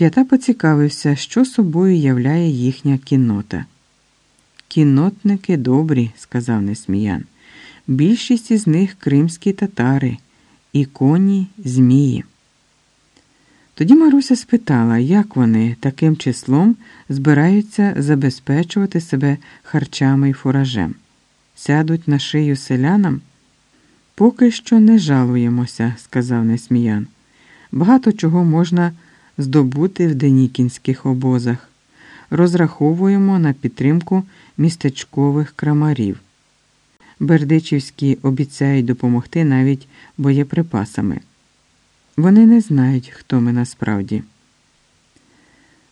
П'ята поцікавився, що собою являє їхня кіннота. Кіннотники добрі, сказав Несміян. Більшість із них кримські татари і коні змії. Тоді Маруся спитала, як вони таким числом збираються забезпечувати себе харчами й фуражем. Сядуть на шию селянам? Поки що не жалуємося, сказав Несміян. Багато чого можна здобути в денікінських обозах. Розраховуємо на підтримку містечкових крамарів. Бердичівські обіцяють допомогти навіть боєприпасами. Вони не знають, хто ми насправді.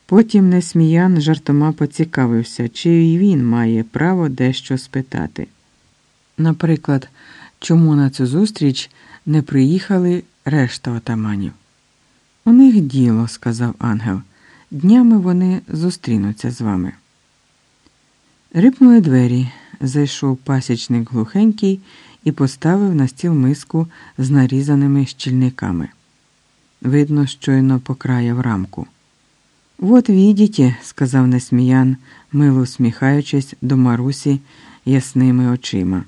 Потім Несміян жартома поцікавився, чи й він має право дещо спитати. Наприклад, чому на цю зустріч не приїхали решта отаманів? У них діло, сказав ангел. Днями вони зустрінуться з вами. Рипнули двері, зайшов пасічник глухенький і поставив на стіл миску з нарізаними щільниками. Видно, щойно покраяв рамку. Вот видите, сказав несміян, мило усміхаючись до Марусі ясними очима.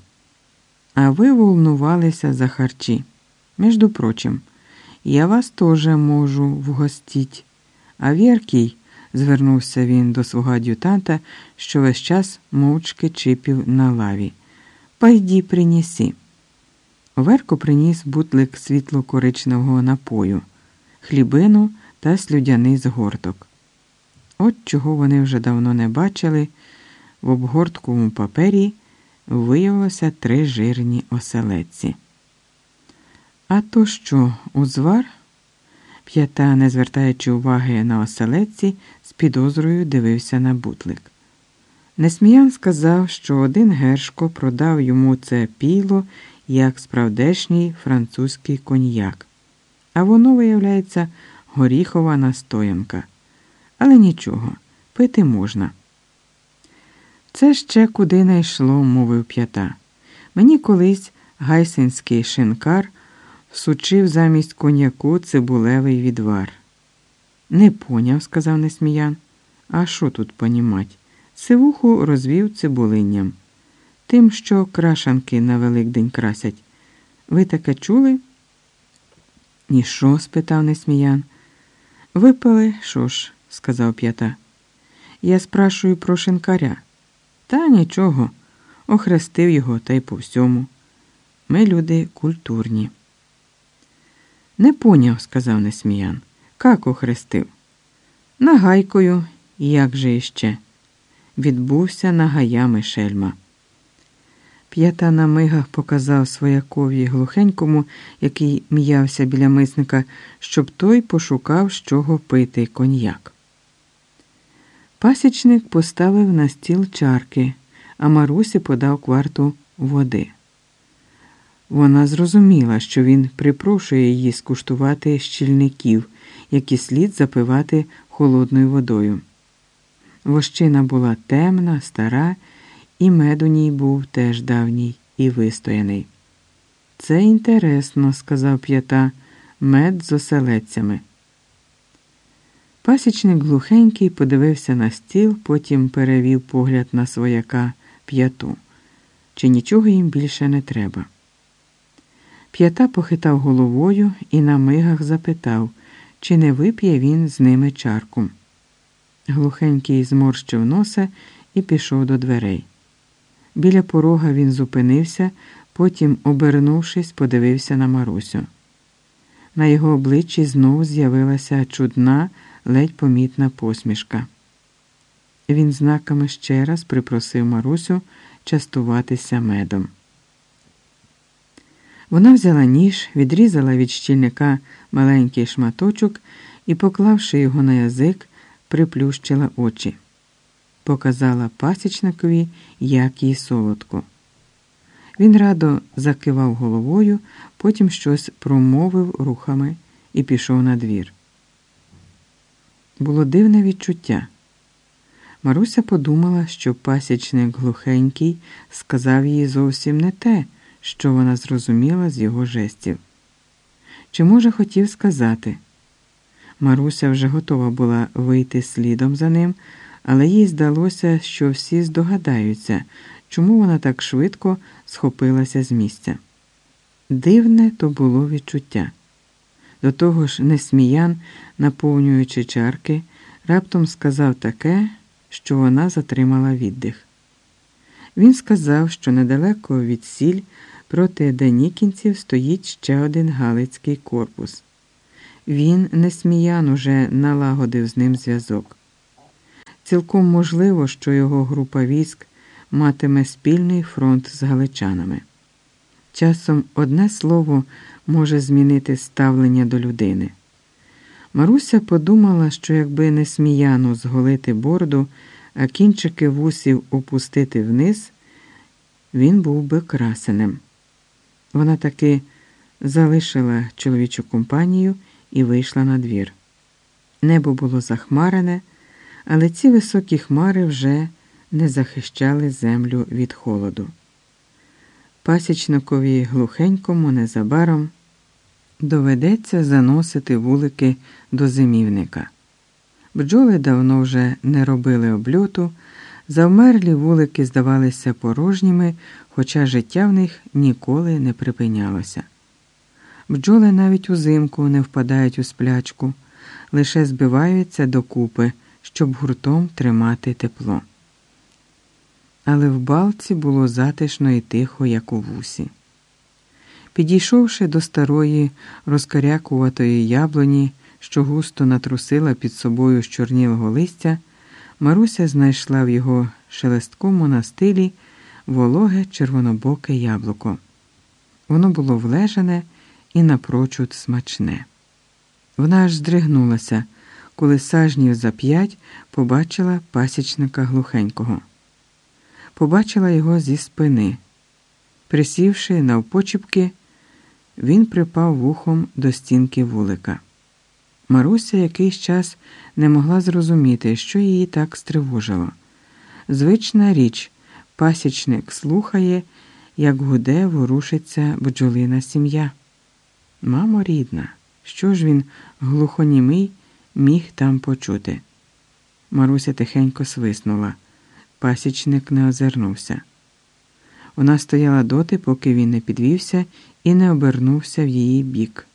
А ви волнувалися за харчі. Між прочим, я вас теж можу вгостіть. А Віркій, звернувся він до свого ад'ютанта, що весь час мовчки чипів на лаві. Пайді принесі. Оверко приніс бутлик світло-коричневого напою, хлібину та слюдяний згорток. От чого вони вже давно не бачили, в обгортковому папері виявилося три жирні оселедці. А то що, узвар? П'ята, не звертаючи уваги на оселедці, з підозрою дивився на бутлик. Несміян сказав, що один Гершко продав йому це піло як справдешній французький коньяк, а воно, виявляється, горіхова настоянка. Але нічого, пити можна. Це ще куди не йшло, мовив п'ята. Мені колись гайсинський шинкар всучив замість коньяку цибулевий відвар. Не поняв, сказав несміян. А що тут понімать? Сивуху розвів цибулинням. Тим, що крашанки на Великдень красять. Ви таке чули? Нішо? спитав несміян. Випили, що ж, сказав п'ята. Я спрашую про шинкаря. Та нічого, охрестив його та й по всьому. Ми люди культурні. Не поняв, сказав несміян. Как охрестив? Нагайкою, як же іще. Відбувся нагаями шельма. П'ята на мигах показав своякові глухенькому, який м'явся біля мисника, щоб той пошукав, з чого пити коньяк. Пасічник поставив на стіл чарки, а Марусі подав кварту води. Вона зрозуміла, що він припрошує її скуштувати щільників, які слід запивати холодною водою. Вощина була темна, стара, і мед у ній був теж давній і вистояний. Це інтересно, сказав п'ята, мед з оселедцями. Пасічник глухенький подивився на стіл, потім перевів погляд на свояка п'яту. Чи нічого їм більше не треба? П'ята похитав головою і на мигах запитав, чи не вип'є він з ними чарку. Глухенький зморщив носа і пішов до дверей. Біля порога він зупинився, потім, обернувшись, подивився на Марусю. На його обличчі знову з'явилася чудна, ледь помітна посмішка. Він знаками ще раз припросив Марусю частуватися медом. Вона взяла ніж, відрізала від щільника маленький шматочок і, поклавши його на язик, приплющила очі. Показала пасічникові, як їй солодко. Він радо закивав головою, потім щось промовив рухами і пішов на двір. Було дивне відчуття. Маруся подумала, що пасічник глухенький сказав їй зовсім не те що вона зрозуміла з його жестів. Чи, може, хотів сказати? Маруся вже готова була вийти слідом за ним, але їй здалося, що всі здогадаються, чому вона так швидко схопилася з місця. Дивне то було відчуття. До того ж, несміян, наповнюючи чарки, раптом сказав таке, що вона затримала віддих. Він сказав, що недалеко від сіль проти Данікінців стоїть ще один Галицький корпус. Він, несміян, уже налагодив з ним зв'язок. Цілком можливо, що його група військ матиме спільний фронт з галичанами. Часом одне слово може змінити ставлення до людини. Маруся подумала, що якби не сміяно зголити борду, а кінчики вусів опустити вниз, він був би красенем. Вона таки залишила чоловічу компанію і вийшла на двір. Небо було захмарене, але ці високі хмари вже не захищали землю від холоду. Пасічникові глухенькому незабаром доведеться заносити вулики до зимівника. Бджоли давно вже не робили обльоту, завмерлі вулики здавалися порожніми, хоча життя в них ніколи не припинялося. Бджоли навіть узимку не впадають у сплячку, лише збиваються докупи, щоб гуртом тримати тепло. Але в балці було затишно і тихо, як у вусі. Підійшовши до старої розкарякуватої яблуні, що густо натрусила під собою з чорнілого листя, Маруся знайшла в його шелесткому настилі вологе червонобоке яблуко. Воно було влежане і напрочуд смачне. Вона аж здригнулася, коли сажнів за п'ять побачила пасічника глухенького. Побачила його зі спини. Присівши навпочіпки, він припав вухом до стінки вулика. Маруся якийсь час не могла зрозуміти, що її так стривожило. Звична річ, пасічник слухає, як гуде ворушиться бджолина сім'я. Мамо рідна, що ж він, глухонімий, міг там почути? Маруся тихенько свиснула. Пасічник не озирнувся. Вона стояла доти, поки він не підвівся і не обернувся в її бік.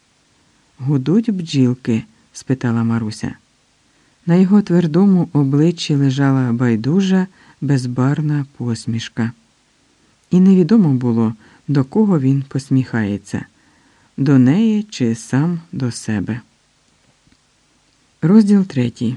Гудуть бджілки? Спитала Маруся. На його твердому обличчі лежала байдужа, безбарна посмішка. І невідомо було, до кого він посміхається до неї чи сам до себе. Розділ третій.